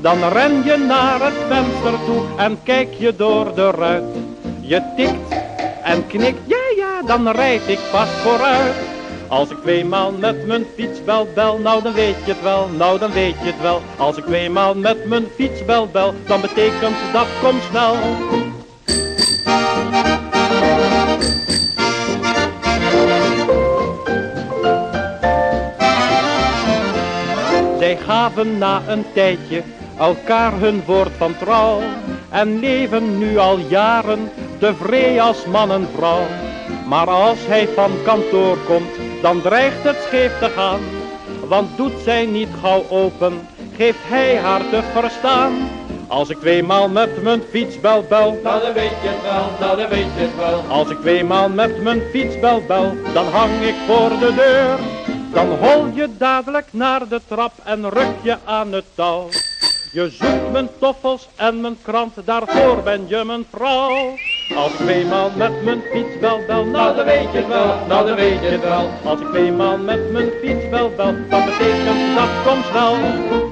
Dan ren je naar het venster toe en kijk je door de ruit. Je tikt en knikt, ja ja, dan rijd ik vast vooruit. Als ik tweemaal met mijn fiets bel bel, nou dan weet je het wel, nou dan weet je het wel. Als ik tweemaal met mijn fiets bel bel, dan betekent dat kom snel. Zij gaven na een tijdje elkaar hun woord van trouw en leven nu al jaren tevreden als man en vrouw. Maar als hij van kantoor komt, dan dreigt het scheef te gaan. Want doet zij niet gauw open, geeft hij haar te verstaan. Als ik tweemaal met mijn fiets bel bel, nou dan weet je het wel, nou dan weet je het wel. Als ik tweemaal met mijn fiets bel bel, dan hang ik voor de deur. Dan hol je dadelijk naar de trap en ruk je aan het touw. Je zoekt mijn toffels en mijn krant, daarvoor ben je mijn vrouw. Als ik tweemaal met mijn fiets bel bel, nou dan weet je het wel, nou dan weet je het wel. Als ik tweemaal met mijn fiets bel bel, dan betekent dat kom snel.